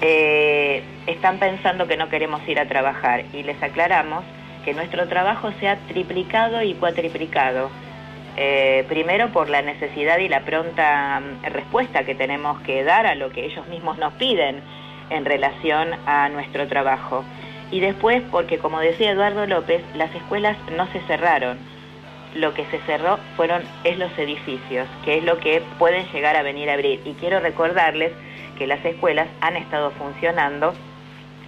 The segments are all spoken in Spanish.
eh, están pensando que no queremos ir a trabajar y les aclaramos que nuestro trabajo se ha triplicado y cuatriplicado. Eh, primero por la necesidad y la pronta mm, respuesta que tenemos que dar a lo que ellos mismos nos piden en relación a nuestro trabajo. Y después porque, como decía Eduardo López, las escuelas no se cerraron. Lo que se cerró fueron es los edificios, que es lo que pueden llegar a venir a abrir. Y quiero recordarles que las escuelas han estado funcionando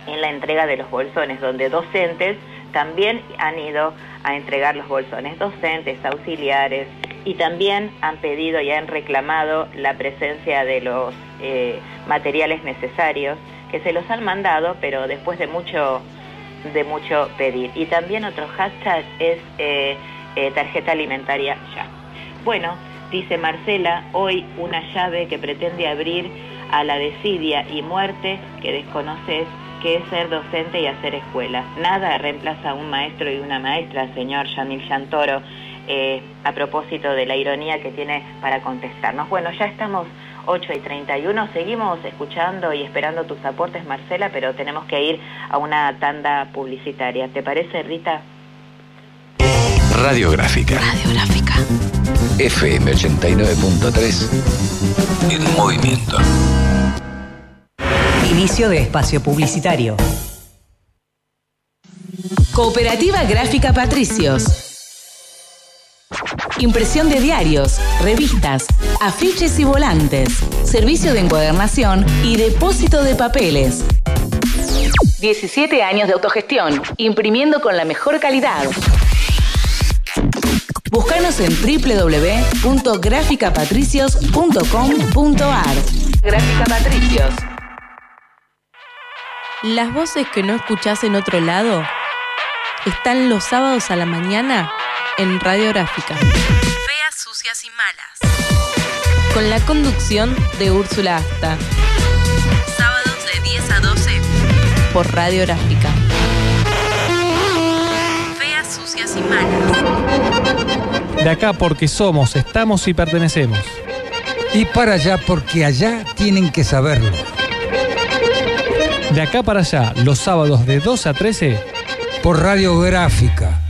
en la entrega de los bolsones, donde docentes también han ido a entregar los bolsones, docentes, auxiliares, y también han pedido y han reclamado la presencia de los eh, materiales necesarios, que se los han mandado, pero después de mucho, de mucho pedir. Y también otro hashtag es eh, eh, tarjeta alimentaria ya. Bueno, dice Marcela, hoy una llave que pretende abrir a la desidia y muerte que desconoces que es ser docente y hacer escuela. Nada reemplaza a un maestro y una maestra, señor Yamil Yantoro, eh, a propósito de la ironía que tiene para contestarnos. Bueno, ya estamos 8 y 31, seguimos escuchando y esperando tus aportes, Marcela, pero tenemos que ir a una tanda publicitaria. ¿Te parece, Rita? Radiográfica. Radiográfica. FM 89.3. En movimiento. Inicio de espacio publicitario. Cooperativa Gráfica Patricios. Impresión de diarios, revistas, afiches y volantes. Servicio de encuadernación y depósito de papeles. 17 años de autogestión, imprimiendo con la mejor calidad. Búscanos en www.graficapatricios.com.ar. Gráfica Patricios. Las voces que no escuchás en otro lado están los sábados a la mañana en Radiográfica. Feas, sucias y malas. Con la conducción de Úrsula Asta. Sábados de 10 a 12 por Radiográfica. Feas, sucias y malas. De acá porque somos, estamos y pertenecemos. Y para allá porque allá tienen que saberlo. De acá para allá, los sábados de 2 a 13, Por radiográfica.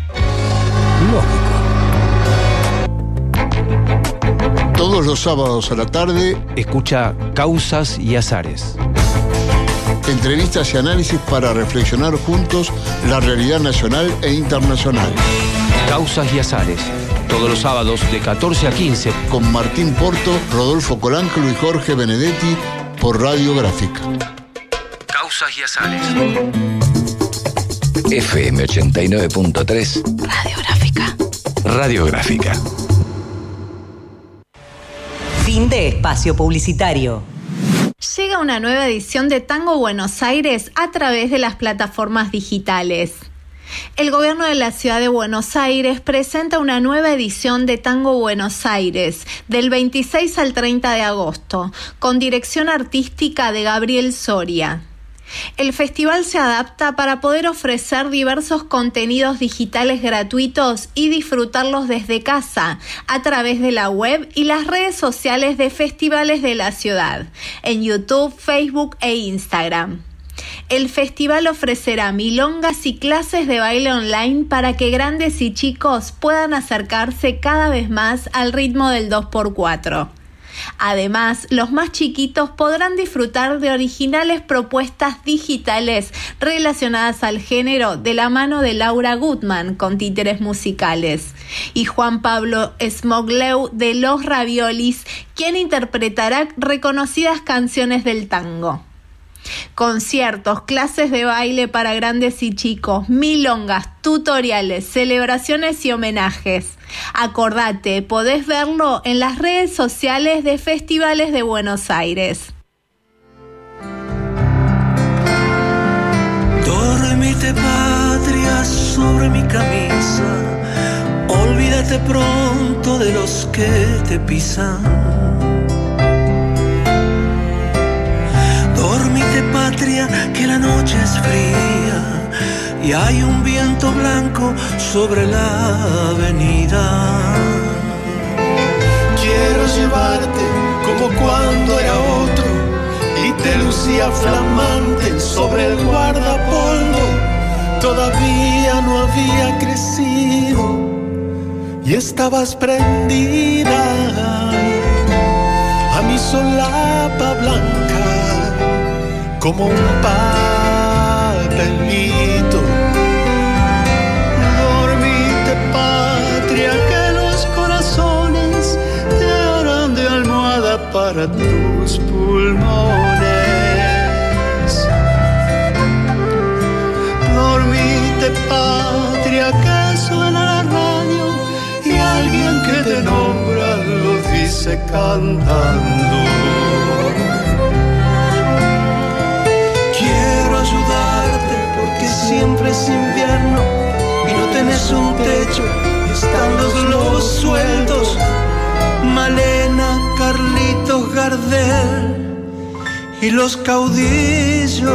Lógico. Todos los sábados a la tarde, Escucha Causas y Azares. entrevistas y análisis para reflexionar juntos la realidad nacional e internacional. Causas y Azares. Todos los sábados de 14 a 15 Con Martín Porto, Rodolfo Coláncalo y Jorge Benedetti por Radiográfica. Causas y Azares. FM 89.3. Radiográfica. Radiográfica. Fin de espacio publicitario. Llega una nueva edición de Tango Buenos Aires a través de las plataformas digitales. El gobierno de la ciudad de Buenos Aires presenta una nueva edición de Tango Buenos Aires del 26 al 30 de agosto, con dirección artística de Gabriel Soria. El festival se adapta para poder ofrecer diversos contenidos digitales gratuitos y disfrutarlos desde casa a través de la web y las redes sociales de festivales de la ciudad, en YouTube, Facebook e Instagram. El festival ofrecerá milongas y clases de baile online para que grandes y chicos puedan acercarse cada vez más al ritmo del 2x4. Además, los más chiquitos podrán disfrutar de originales propuestas digitales relacionadas al género de la mano de Laura Gutman con títeres musicales y Juan Pablo Smogleu de Los Raviolis, quien interpretará reconocidas canciones del tango. Conciertos, clases de baile para grandes y chicos, milongas, tutoriales, celebraciones y homenajes. Acordate, podés verlo en las redes sociales de Festivales de Buenos Aires. Dormite patria sobre mi camisa, olvídate pronto de los que te pisan. Que la noche es fría y hay un viento blanco sobre la avenida. Quiero llevarte como cuando era otro y que lucía flamante sobre el guardapolvo todavía no había crecido y estabas prendida a mi solapa blanca como un papelito. Dormite patria que los corazones te harán de almohada para tus pulmones. Dormite patria que suena la radio y alguien que te nombra lo dice cantando. Siempre es invierno y no tenés un techo, están los lobos sueltos. Malena, Carlitos, Gardel y los caudillos,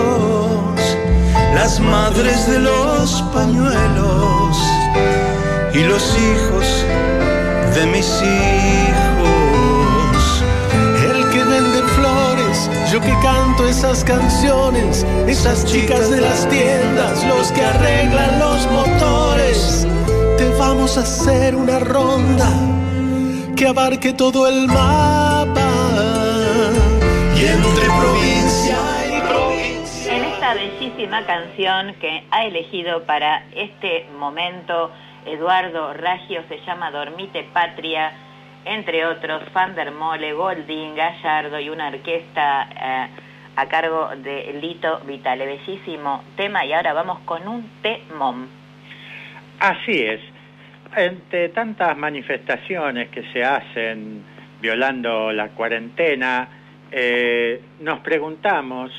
las madres de los pañuelos y los hijos de mis hijos. Yo que canto esas canciones, esas chicas de las tiendas, los que arreglan los motores. Te vamos a hacer una ronda que abarque todo el mapa y entre provincia y provincia. En esta bellísima canción que ha elegido para este momento Eduardo Raggio se llama Dormite Patria, entre otros Van der Mole, Golding, Gallardo y una orquesta eh, a cargo de Lito Vitale. Bellísimo tema y ahora vamos con un temón. Así es. Entre tantas manifestaciones que se hacen violando la cuarentena, eh, nos preguntamos,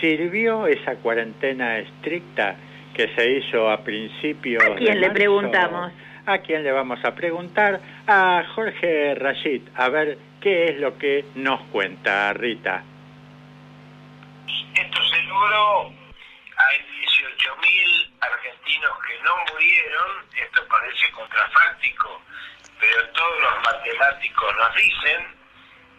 ¿sirvió esa cuarentena estricta que se hizo a principios ¿A quién de le preguntamos? ¿A quién le vamos a preguntar? A Jorge Rashid, a ver qué es lo que nos cuenta Rita. Esto se logró, hay 18.000 argentinos que no murieron, esto parece contrafáctico, pero todos los matemáticos nos dicen,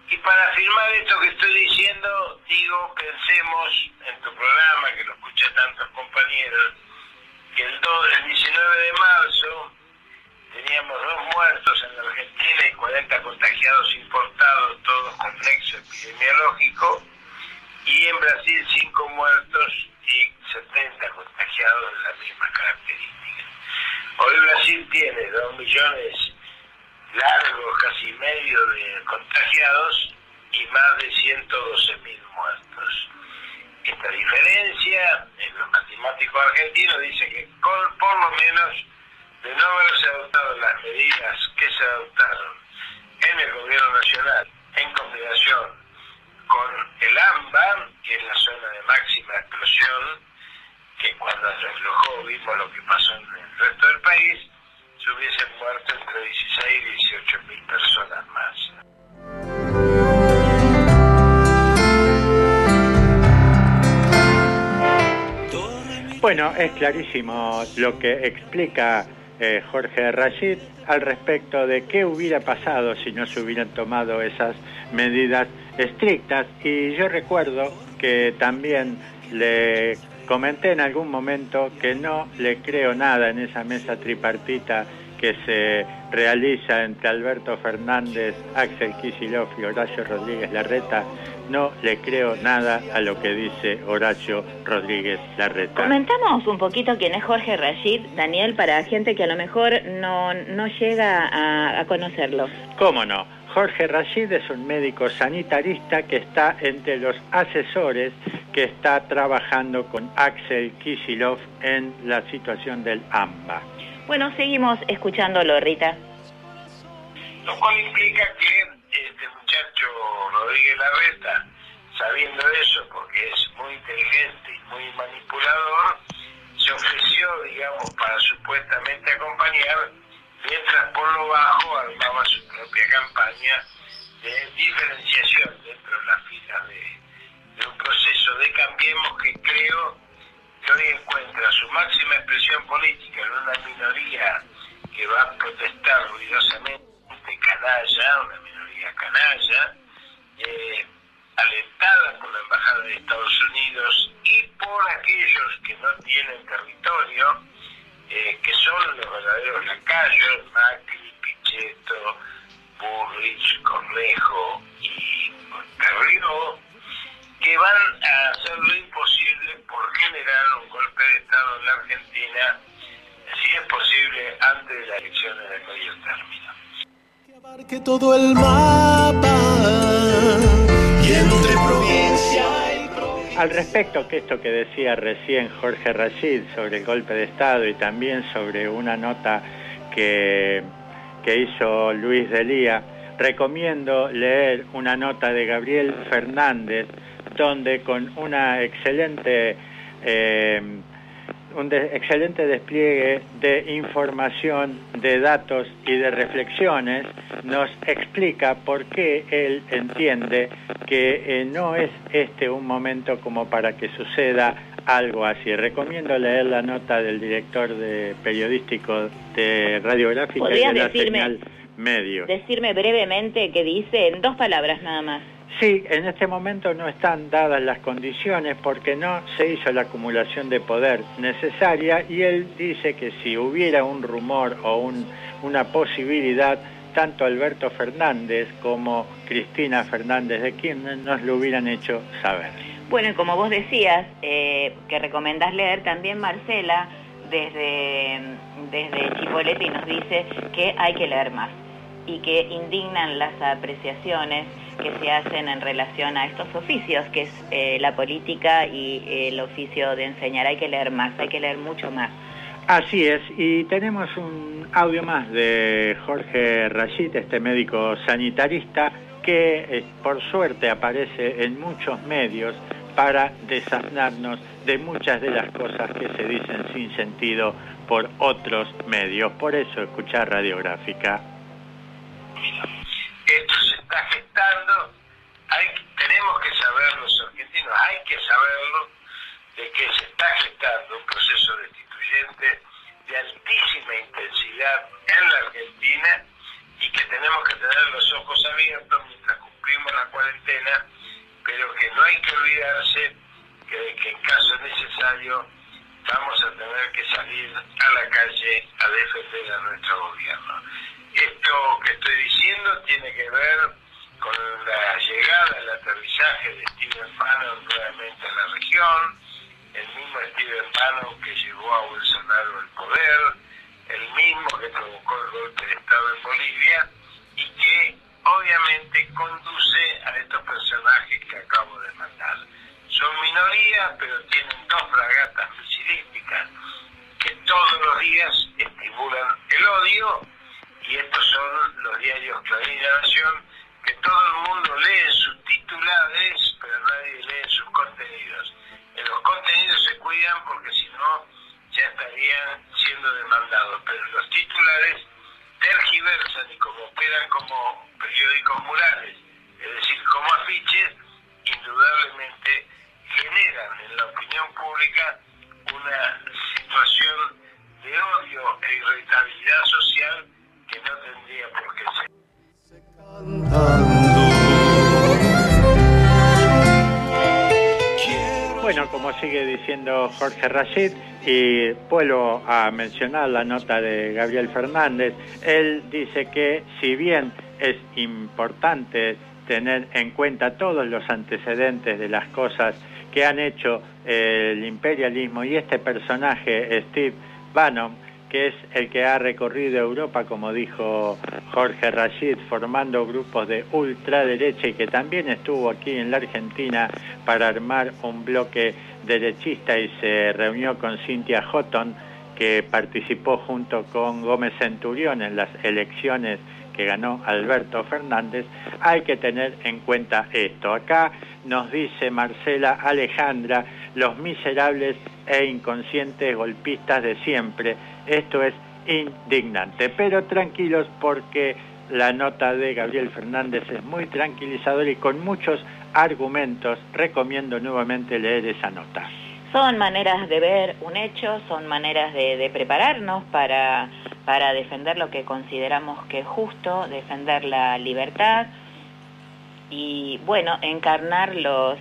y para afirmar esto que estoy diciendo, digo, pensemos en tu programa, que lo escuchan tantos compañeros, que el, do- el 19 de marzo teníamos dos muertos en la Argentina y 40 contagiados importados, todos con nexo epidemiológico, y en Brasil cinco muertos y 70 contagiados de las mismas características. Hoy Brasil tiene dos millones largos, casi medio de contagiados y más de 112 mil muertos. Esta en los matemáticos argentinos dice que por lo menos de no haberse adoptado las medidas que se adoptaron en el gobierno nacional en combinación con el AMBA, que es la zona de máxima explosión, que cuando se aflojó vimos lo que pasó en el resto del país, se hubiesen muerto entre 16 y 18 mil personas más. Bueno, es clarísimo lo que explica eh, Jorge Rashid al respecto de qué hubiera pasado si no se hubieran tomado esas medidas estrictas. Y yo recuerdo que también le comenté en algún momento que no le creo nada en esa mesa tripartita que se realiza entre Alberto Fernández, Axel Kicillof y Horacio Rodríguez Larreta. No le creo nada a lo que dice Horacio Rodríguez Larreta. Comentamos un poquito quién es Jorge Rashid, Daniel, para gente que a lo mejor no, no llega a, a conocerlo. ¿Cómo no? Jorge Rashid es un médico sanitarista que está entre los asesores que está trabajando con Axel Kicillof en la situación del AMBA. Bueno, seguimos escuchándolo, Rita. Lo cual implica que este muchacho Rodríguez Larreta, sabiendo eso, porque es muy inteligente y muy manipulador, se ofreció, digamos, para supuestamente acompañar, mientras por lo bajo armaba su propia campaña de diferenciación dentro de las filas de, un proceso de Cambiemos que creo que hoy encuentra su máxima expresión política en una minoría que va a protestar ruidosamente canalla, una minoría canalla, eh, alentada por la Embajada de Estados Unidos y por aquellos que no tienen territorio, eh, que son los verdaderos lacayos, Macri, Pichetto, Burrich, Cornejo y Carrillo, que van a hacer lo imposible por generar un golpe de Estado en la Argentina, si es posible, antes de las elecciones de medio término. Que todo el mapa y entre provincia y provincia. Al respecto, que esto que decía recién Jorge Rashid sobre el golpe de Estado y también sobre una nota que, que hizo Luis Delía, recomiendo leer una nota de Gabriel Fernández, donde con una excelente, eh, un de- excelente despliegue de información, de datos y de reflexiones, nos explica por qué él entiende que eh, no es este un momento como para que suceda algo así. Recomiendo leer la nota del director de periodístico de radiográfica y ¿Podrías de la decirme- señal medio. Decirme brevemente qué dice, en dos palabras nada más. Sí, en este momento no están dadas las condiciones porque no se hizo la acumulación de poder necesaria y él dice que si hubiera un rumor o un- una posibilidad, tanto Alberto Fernández como Cristina Fernández de Kirchner nos lo hubieran hecho saber. Bueno, y como vos decías, eh, que recomendás leer, también Marcela desde, desde Chipoleti nos dice que hay que leer más y que indignan las apreciaciones que se hacen en relación a estos oficios, que es eh, la política y eh, el oficio de enseñar. Hay que leer más, hay que leer mucho más. Así es, y tenemos un audio más de Jorge Rashid, este médico sanitarista, que eh, por suerte aparece en muchos medios para desasnarnos de muchas de las cosas que se dicen sin sentido por otros medios. Por eso escuchar radiográfica. Esto se está gestando, hay, tenemos que saber los argentinos, hay que saberlo, de que se está gestando un proceso destituyente de altísima intensidad en la Argentina y que tenemos que tener los ojos abiertos mientras cumplimos la cuarentena, pero que no hay que olvidarse que, en caso necesario vamos a tener que salir a la calle a defender a nuestro gobierno. Esto que estoy diciendo tiene que ver con la llegada, el aterrizaje de Steven Bannon nuevamente a la región, el mismo Steven Bannon que llevó a Bolsonaro al poder, el mismo que provocó el golpe de Estado en Bolivia y que obviamente conduce a estos personajes que acabo de mandar. Son minorías, pero tienen dos fragatas misilísticas que todos los días estimulan el odio y estos son los diarios Clarín La Nación que todo el mundo lee en sus titulares, pero nadie lee en sus contenidos. En los contenidos se cuidan porque si no ya estarían siendo demandados, pero en los titulares tergiversan y como operan como periódicos murales, es decir, como afiches, indudablemente generan en la opinión pública una situación de odio e irritabilidad social que no tendría por qué ser. Bueno, como sigue diciendo Jorge Rashid, y vuelvo a mencionar la nota de Gabriel Fernández, él dice que si bien es importante tener en cuenta todos los antecedentes de las cosas que han hecho el imperialismo y este personaje, Steve Bannon, que es el que ha recorrido Europa, como dijo Jorge Rashid, formando grupos de ultraderecha y que también estuvo aquí en la Argentina para armar un bloque derechista y se reunió con Cynthia Houghton, que participó junto con Gómez Centurión en las elecciones que ganó Alberto Fernández, hay que tener en cuenta esto. Acá nos dice Marcela Alejandra, los miserables e inconscientes golpistas de siempre. Esto es indignante, pero tranquilos porque la nota de Gabriel Fernández es muy tranquilizadora y con muchos argumentos. Recomiendo nuevamente leer esa nota. Son maneras de ver un hecho, son maneras de, de prepararnos para, para defender lo que consideramos que es justo, defender la libertad y bueno, encarnar los,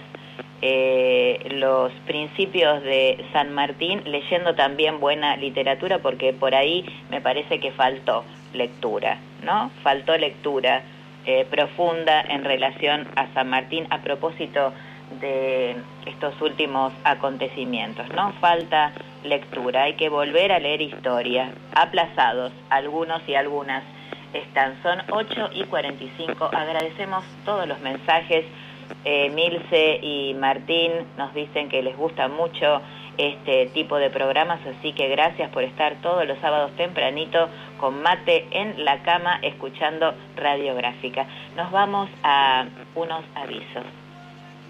eh, los principios de San Martín leyendo también buena literatura porque por ahí me parece que faltó lectura, ¿no? Faltó lectura eh, profunda en relación a San Martín a propósito de estos últimos acontecimientos, ¿no? Falta lectura, hay que volver a leer historia, aplazados algunos y algunas están, son 8 y 45, agradecemos todos los mensajes, eh, Milce y Martín nos dicen que les gusta mucho este tipo de programas, así que gracias por estar todos los sábados tempranito con mate en la cama escuchando radiográfica. Nos vamos a unos avisos.